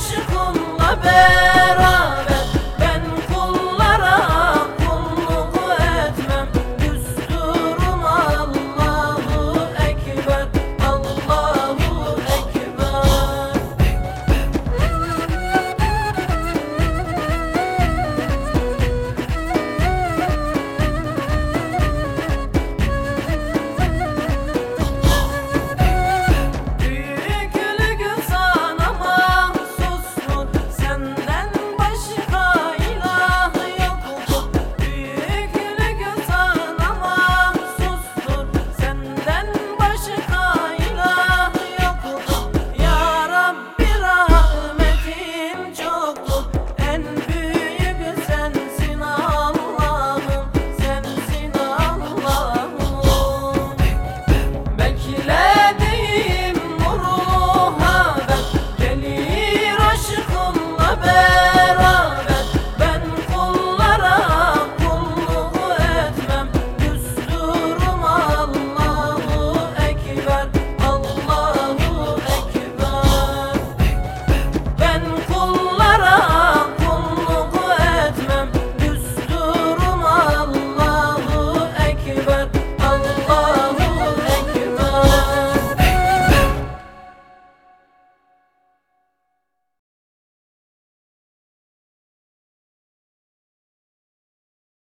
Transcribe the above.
عشقم غبر